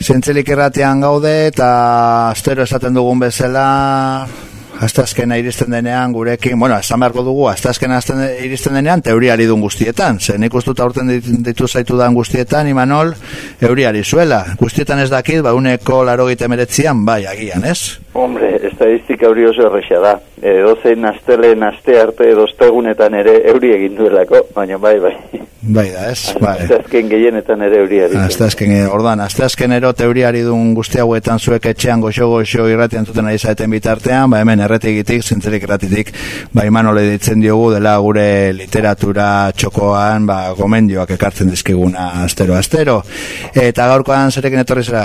Zientzelik erratean gaude eta astero esaten dugun bezala azkena iristen denean gurekin, bueno, esan beharko dugu, azkena iristen denean teoriari duen guztietan, ze nik ustut aurten ditu zaitu dan guztietan, Imanol, euriari zuela. Guztietan ez dakit, ba, uneko laro meretzian, bai, agian, ez? Hombre, estadistika hori oso errexea da. E, dozein astele, aste arte, doztegunetan ere euri egin duelako, baina bai, bai. Bai da, ez? Bai. Azteazken gehienetan ere euriari. Azteazken, eh, ordan, azteazken ero teuriari duen guzti hauetan zuek etxean goxo-goxo irratian zuten ari zaeten bitartean, ba hemen erretigitik, zintzerik erratitik, ba imanole ditzen diogu dela gure literatura txokoan, ba gomendioak ekartzen dizkiguna astero-astero. Eta gaurkoan zerekin etorri zera?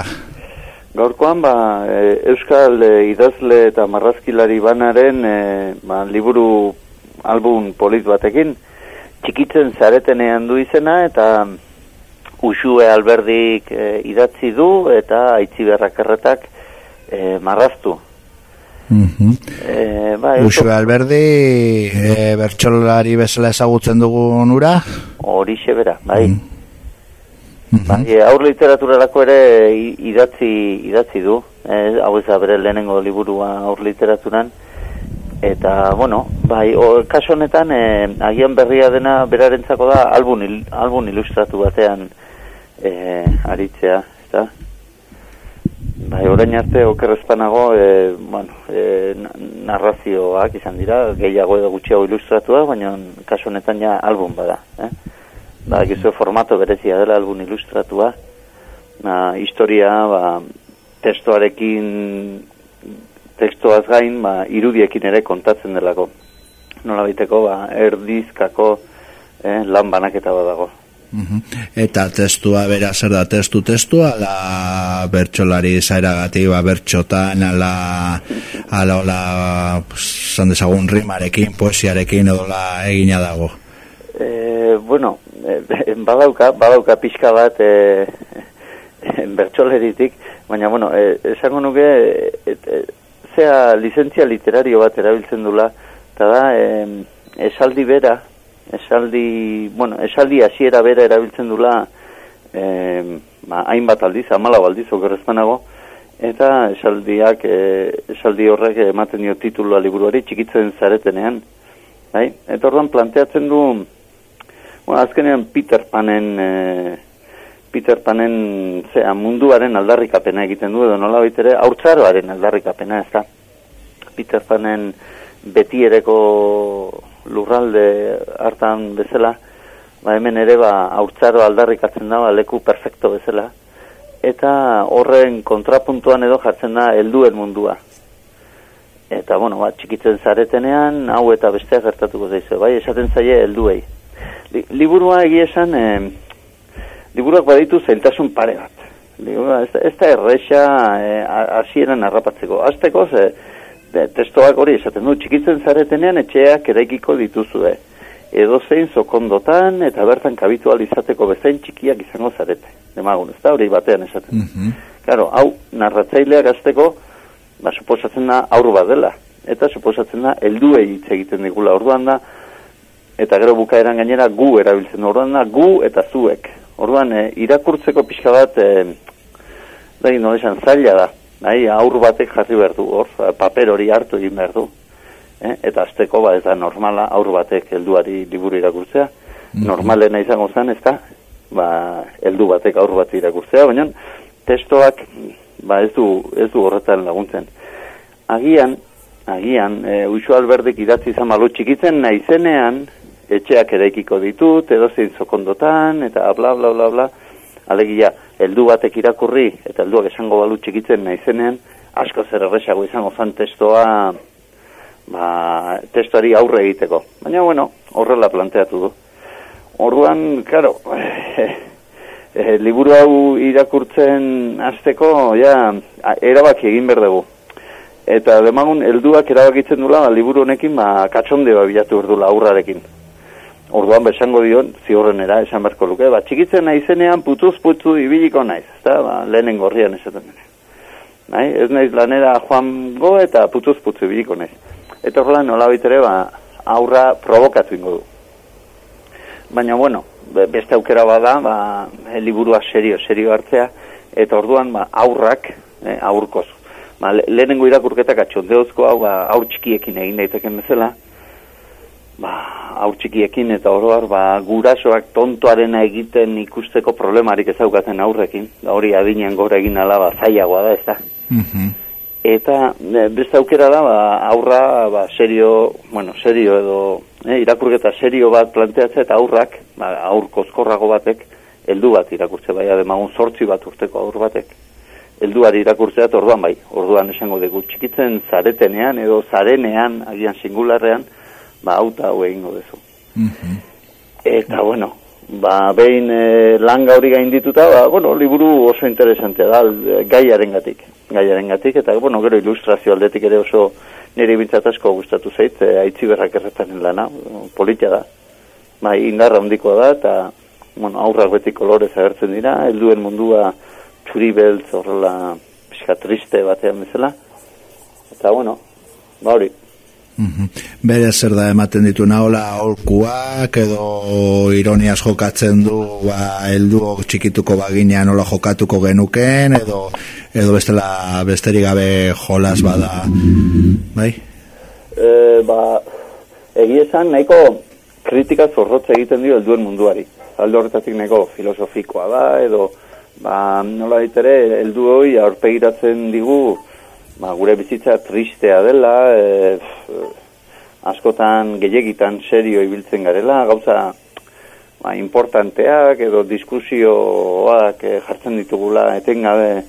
Gaurkoan, ba, e, Euskal e, idazle eta marrazkilari banaren e, ba, liburu album polit batekin, txikitzen zaretenean du izena eta usue alberdik e, idatzi du eta aitzi berrakarretak e, marraztu. Mm -hmm. e, ba, usue alberdi e, bertxolari bezala ezagutzen dugu nura? Horixe bera, bai. Mm -hmm. Bai e, aur literaturarako ere idatzi, idatzi du. E, hau ez bere lehenengo liburua aur literaturan eta bueno, bai, o, kaso honetan e, agian berria dena berarentzako da album, il, album ilustratu batean e, aritzea, eta bai, orain arte okerrezpanago e, bueno, e, narrazioak izan dira, gehiago edo gutxiago ilustratua, baina kaso honetan ja album bada, eh? Ba, gizu formato berezia dela album ilustratua, na, historia, ba, testoarekin tekstuaz gain, ba, irudiekin ere kontatzen delako. Nola biteko, ba, erdizkako eh, lan banaketa badago. Mhm. Eta testua, bera, zer da, testu testua, la bertxolari zairagati, ba, bertxotan, ala, ala, ala, zan dezagun rimarekin, poesiarekin, edo la egina dago. E, bueno, badauka, badauka pixka bat, e, bertxoleritik, baina, bueno, e, esango nuke, e, e, zea lizentzia literario bat erabiltzen dula, eta da, esaldi bera, esaldi, bueno, esaldi hasiera bera erabiltzen dula, e, ba, hainbat aldiz, amala aldiz, okerrezpanago, eta esaldiak, e, esaldi horrek ematen dio titulua liburuari txikitzen zaretenean, bai? Eta orduan planteatzen du, bueno, azkenean Peter Panen, e, Peter Panen zea, munduaren aldarrikapena egiten du, edo nola baitere, haurtzaroaren aldarrikapena, ez da. Peter Panen betiereko lurralde hartan bezala, ba hemen ere ba haurtzaro aldarrikatzen da, leku perfecto bezala, eta horren kontrapuntuan edo jartzen da helduen mundua. Eta, bueno, ba, txikitzen zaretenean, hau eta besteak gertatuko zaizu, bai, esaten zaie helduei. Liburua egia esan, eh, liburuak baditu zailtasun pare bat. Liburua, ez, ez da erresa e, hasieran arrapatzeko. Azteko, ze, testoak hori esaten du, txikitzen zaretenean etxeak eraikiko dituzue. Edo zein zokondotan eta bertan kabitual izateko bezain txikiak izango zarete. Demagun, ez da hori batean esaten. Mm Claro, hau, narratzaileak azteko, ba, suposatzen da aurru bat dela. Eta suposatzen da, eldue hitz egiten digula orduan da, eta gero bukaeran gainera gu erabiltzen orduan gu eta zuek. Orduan, e, irakurtzeko pixka bat, e, da, no esan, zaila da. Nahi, aur batek jarri behar du, hor, paper hori hartu egin behar du. Eh? Eta azteko, ba, ez da, normala, aur batek helduari liburu irakurtzea. Mm -hmm. Normalena izango zen, ez da, ba, heldu batek aur bat irakurtzea, baina testoak, ba, ez du, ez du horretan laguntzen. Agian, agian, e, Uxo Alberdik idatzi izan malo txikitzen naizenean, etxeak eraikiko ditut, edo zein zokondotan, eta bla, bla, bla, bla. Alegia, heldu batek irakurri, eta helduak esango balu txikitzen naizenean, asko zer erresago izango zan testoa, ba, testoari aurre egiteko. Baina, bueno, horrela planteatu du. Orduan, karo, e, liburu hau irakurtzen azteko, ja, erabaki egin berdugu. Eta demagun, helduak erabakitzen dula, ba, liburu honekin, ba, katxondeo bilatu berdula aurrarekin. Orduan besango dion, ziurrenera, esan beharko luke, ba, txikitzen naizenean putuz putzu ibiliko naiz, eta ba, lehenen gorrian esaten dene. Nahi, ez naiz lanera joan go eta putuz putzu ibiliko naiz. Eta horrela nola bitere, ba, aurra provokatu ingo du. Baina, bueno, beste aukera bada, ba, liburua serio, serio hartzea, eta orduan ba, aurrak, e, aurkoz. Ba, le, lehenengo irakurketak atxondeozko hau, ba, aur txikiekin egin daiteken bezala, ba, aur txikiekin eta oroar, ba, gurasoak tontoarena egiten ikusteko problemarik ezaukatzen aurrekin, da hori adinean gora egin alaba zaiagoa da, ez da. Mhm. Eta e, beste aukera da, ba, aurra, ba, serio, bueno, serio edo, e, irakurketa serio bat planteatzea eta aurrak, ba, aur kozkorrago batek, heldu bat irakurtze bai, ademagun sortzi bat urteko aur batek, helduari irakurtzea eta orduan bai, orduan esango dugu, txikitzen zaretenean edo zarenean, agian singularrean, ba, auta hau egingo duzu. Mhm. Eta, bueno, ba, behin e, langa hori gaindituta, ba, bueno, liburu oso interesantea da, al- gaiaren gatik, gaiaren gatik, eta, bueno, gero ilustrazio aldetik ere oso nire bintzat asko gustatu zait, e, aitzi berrak erretaren lana, politia da, bai, indarra handikoa da, eta, bueno, aurrak beti kolorez agertzen dira, helduen mundua txuri beltz horrela pixka triste batean bezala, eta, bueno, ba hori, Mhm. Bere zer da ematen ditu nahola aholkuak edo ironiaz jokatzen du ba, helduok txikituko baginean nola jokatuko genuken edo edo bestela besterik gabe jolas bada bai? e, ba, egia esan nahiko kritika zorrotza egiten dio helduen munduari. Alde horretatik nahiko filosofikoa da, edo ba, nola ditere, heldu hoi aurpegiratzen digu ba, gure bizitza tristea dela, e, askotan gehiagitan serio ibiltzen garela, gauza ba, importanteak edo diskusioak eh, jartzen ditugula etengabe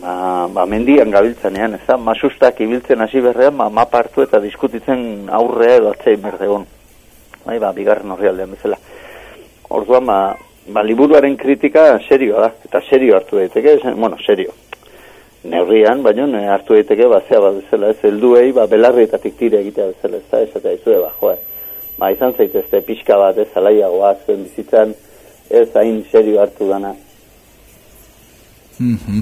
ba, ba, mendian gabiltzanean, ez da, masustak ibiltzen hasi berrean, ba, mapa hartu eta diskutitzen aurrea edo atzei berdegon. Bai, ba, bigarren horri aldean bezala. Orduan, ba, ba, liburuaren kritika serioa da, eta serio hartu daiteke, bueno, serio. Neurrian, baina ne, hartu daiteke, ba, zea bat bezala, ez, helduei, ba, belarrietatik tire egitea bezala, ez da, esatea izue, ba, joe, ba, izan zaitezte pixka bat, ez, alaiagoa, zuen bizitzan, ez hain serio hartu dana. Mhm.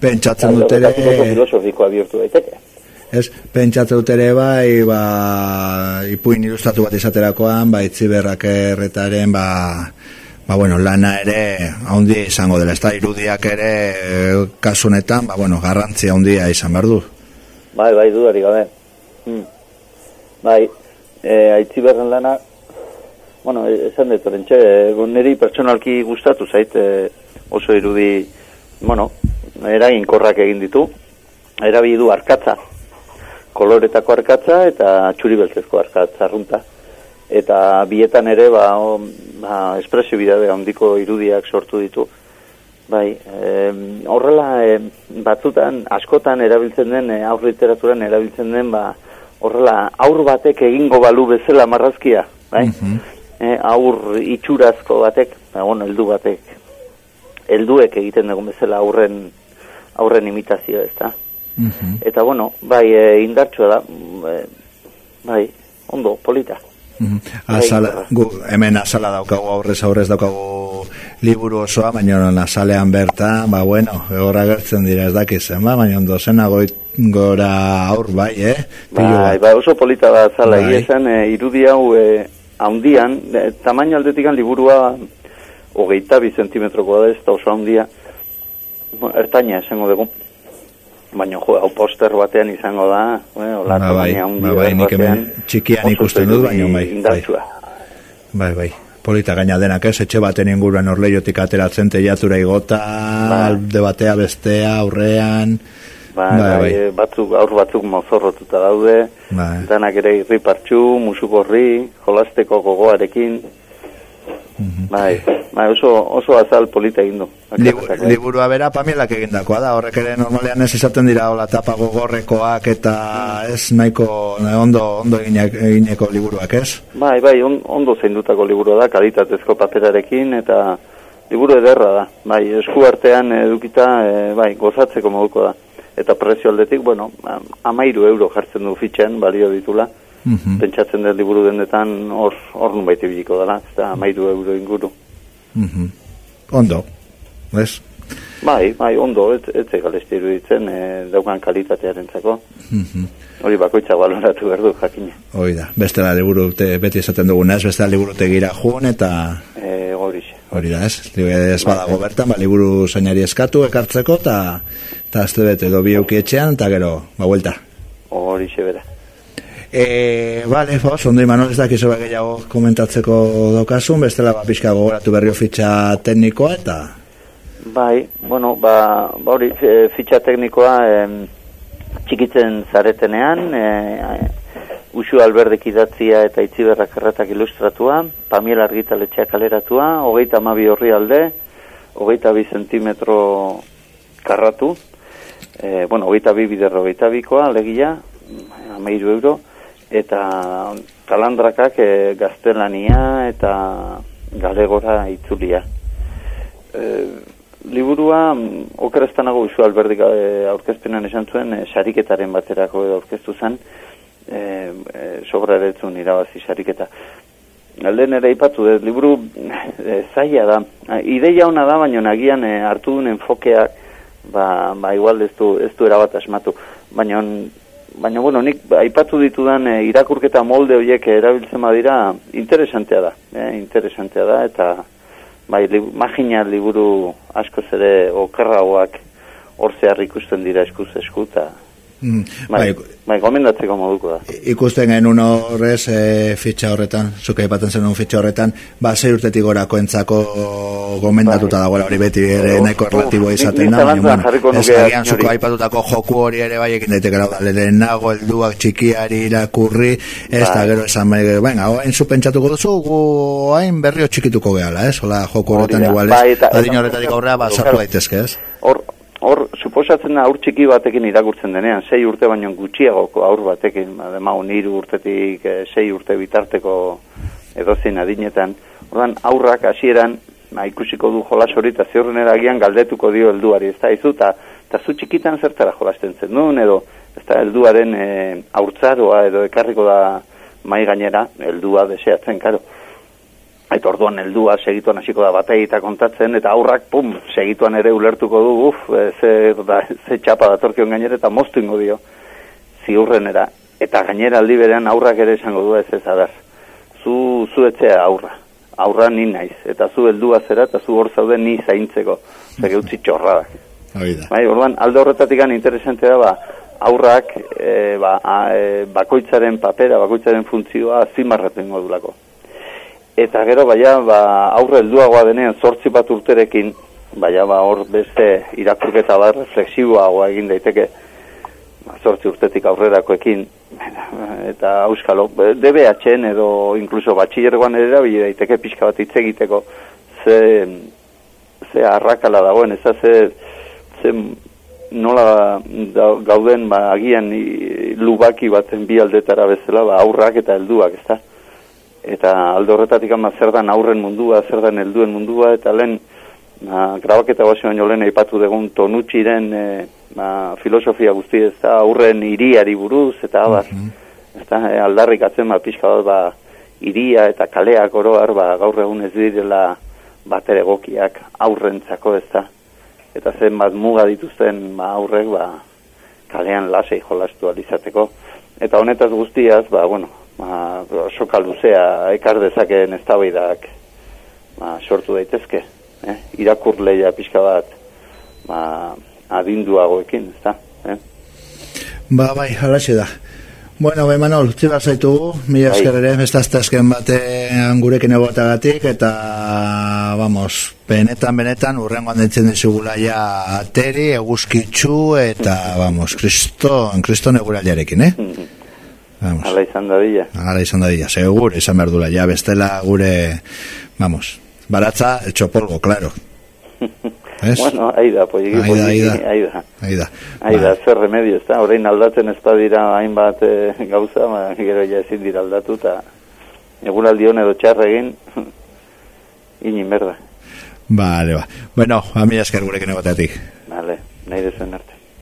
Pentsatzen dut ere filosofikoa bihurtu daiteke. Ez, pentsatzen dut ere bai, ba, ipuin ilustratu bat izaterakoan, ba, itziberrak erretaren, ba, ba, bueno, lana ere haundi izango dela, ez da, irudiak ere eh, kasu honetan, ba, bueno, garrantzia handia izan behar du. Bai, bai, dudari gabe. Hmm. Bai, e, aitzi berren lana, bueno, e- esan dut, orentxe, e, niri pertsonalki gustatu zait, e, oso irudi, bueno, eraginkorrak egin ditu, erabi du arkatza, koloretako arkatza eta txuri beltzezko arkatza arrunta. Eta bietan ere, ba, o, ba espresibidade handiko irudiak sortu ditu. Bai, em, horrela em, batzutan, askotan erabiltzen den, e, aur literaturan erabiltzen den, ba, horrela aur batek egingo balu bezala marrazkia, bai? Mhm. e, aur itxurazko batek, ba, bueno, heldu batek, helduek egiten dugun bezala aurren, aurren imitazio, ez da? Mhm. Eta, bueno, bai, e, indartsua da, mm, e, bai, ondo, polita. Mhm. Azala, gu, hemen azala daukagu aurrez aurrez daukagu liburu osoa, baina azalean bertan, ba bueno, horra gertzen dira ez dakiz, ba, baina ondo zena goit, gora aur, bai, eh? Pilu Bai, bai, oso polita da zala, Bai. esan, e, irudi hau e, haundian, e, tamaino aldetikan liburua hogeita bi zentimetrokoa da ez da oso bueno, ertaina esango dugu. Baina, jo, hau poster batean izango da, e, Ba, ola, bai, ba, bai, nik hemen txikian ikusten dut, baina bai, Indartsua. Bai, bai. Polita gaina denak ez, etxe baten inguruan orleiotik ateratzen teiatura igota, Bai. alde batea bestea, aurrean, Bai, Bai, bai, bai. batzuk, aur batzuk mozorrotuta daude, bai. danak ere irri partxu, musukorri, jolasteko gogoarekin, Mhm. bai, bai, oso, oso azal polita egin du. Liburua bera pamielak egindakoa da, horrek ere normalean ez izaten dira hola tapa gogorrekoak eta ez nahiko ondo, ondo eginak, egineko liburuak ez? Bai, bai, on, ondo zeindutako liburua da, kalitatezko paperarekin, eta liburu ederra da. Bai, esku artean edukita, e, bai, gozatzeko moduko da. Eta prezio aldetik, bueno, am- amairu euro jartzen du fitxean, balio ditula. Mhm, Pentsatzen dut liburu dendetan hor, hor nunbait ibiliko dela, ez da, amairu euro inguru. Mhm. Ondo, ez? Bai, bai, ondo, ez, ez egalesti iruditzen, e, daukan kalitatearentzako. Mhm. Hori bakoitza baloratu behar du, jakina. Hoi da, bestela liburu te, beti esaten duguna ez, bestela liburu tegira jun eta E, horixe, hori da ez, ez badago bertan, ba, liburu zainari eskatu, ekartzeko, eta ta azte bete edo bi etxean, eta gero, ba, vuelta. Hori xebera. E, vale, fos, ondo imanol ez dakizu gehiago komentatzeko dokasun, bestela ba, pixka gogoratu berri fitxa teknikoa, eta... Bai, bueno, ba, ba hori, e, fitxa teknikoa em, txikitzen zaretenean, e, Usu alberdek idatzia eta itziberrak erratak ilustratua, Pamiel argitaletxea kaleratua, hogeita amabi horri alde, hogeita bi zentimetro karratu, e, bueno, hogeita bi biderro, hogeita bikoa, legia, ameiru euro, eta kalandrakak e, gaztelania eta galegora itzulia. E, liburua, okerreztanago usu alberdik e, aurkezpenan esan zuen, e, sariketaren baterako edo aurkeztu zen, e, e, sobra irabazi sariketa. Alde nere ipatu dut, liburu e, zaila da. Ideia ona da, baina nagian e, hartu duen enfokeak, ba, ba igual ez du, ez du erabat asmatu. Baina, baina bueno, nik aipatu ditudan e, irakurketa molde horiek erabiltzen badira, interesantea da. E, interesantea da, eta bai, li, magina liburu asko zere okerragoak hor zehar ikusten dira eskuz eskuta. Mm, bai, bai, bai, gomendatzeko moduko da. Ikusten genuen horrez e, fitxa horretan, zuke ipaten zen fitxa horretan, ba, zei urtetik gorako entzako gomendatuta bai. dagoela hori beti ere nahiko relatiboa izaten da. Ez agian zuko aipatutako joku hori ere bai ekin daiteke da, lehen nago, elduak txikiari irakurri, ez da bai. gero esan bai, venga, hain zu pentsatuko duzu, hain berrio txikituko gehala, ez? Hola, joku horretan igual, ez? Adin horretatik aurrea, ba, sartu daitezke, ez? Hor, suposatzen aur txiki batekin irakurtzen denean, sei urte baino gutxiagoko aur batekin, ademau niru urtetik e, sei urte bitarteko edozein adinetan, ordan aurrak hasieran ma, ikusiko du jolas hori eta zeurren eragian galdetuko dio helduari, ez da, izu, eta zu txikitan zertara jolasten zen duen, edo, ez da, helduaren e, aurtzaroa edo ekarriko da mai gainera, heldua deseatzen, karo. Eta orduan heldua segituan hasiko da batei eta kontatzen, eta aurrak, pum, segituan ere ulertuko du, uf, e, ze, da, ze txapa datorkion gainera, eta moztu ingo dio, ziurrenera. Eta gainera aldi berean aurrak ere esango du ez ez adaz. Zu, zu etzea aurra, aurra ni naiz, eta zu heldua zera, eta zu hor zauden ni zaintzeko, zer utzi txorradak. Bai, orduan, alde horretatik interesante da, ba, aurrak e, ba, a, e, bakoitzaren papera, bakoitzaren funtzioa zimarraten godulako eta gero baia ba, aurre helduagoa denean zortzi bat urterekin baia ba, hor beste irakurketa bat refleksiboagoa egin daiteke ba, zortzi urtetik aurrerakoekin eta auskalo DBH-en edo inkluso batxillergoan ere daiteke pixka bat hitz egiteko ze, ze arrakala dagoen ez ze, ze nola gauden ba, agian lubaki baten bi aldetara bezala ba, aurrak eta helduak ez da eta aldo horretatik ama zer da aurren mundua, zer da helduen mundua, eta lehen na, grabaketa guazio baino lehen aipatu dugun tonutxiren e, ma, filosofia guzti ez da aurren iriari buruz, eta abar, mm -hmm. e, aldarrik atzen ma, pixka bat ba, iria eta kaleak oroar ba, gaur egun ez direla batere gokiak aurrentzako ez da. Eta zen bat muga dituzten ba, aurrek ba, kalean lasei jolastu alizateko. Eta honetaz guztiaz, ba, bueno, ba, soka luzea ekar dezakeen eztabaidak ba, sortu daitezke. Eh? Irakur leia pixka bat ba, adinduagoekin, ez da? Eh? Ba, bai, halaxe da. Bueno, bai, Manol, utzi bat zaitu, mila bai. esker ere, ez azken batean gurekin egotagatik, eta, vamos, benetan, benetan, urrengoan ditzen dizugula ja ateri, eguzkitzu, eta, vamos, kriston, kriston eguraliarekin, eh? Mm -hmm. Vamos. Ala izan da dilla. Ala izan da segur, izan behar dula. Ja, bestela gure, vamos, baratza, txopolgo, claro. ¿Es? Bueno, ahí da, pues ahí da, ahí da, ahí da. Ahí da, ahí da, zer remedio, está. Horein aldatzen ez dira hainbat eh, gauza, ma, gero ja ezin dira aldatu, eta egun aldion edo txarregin, inin berda. Vale, va. Bueno, a mi esker gurekin egoteatik. Vale, nahi dezen arte.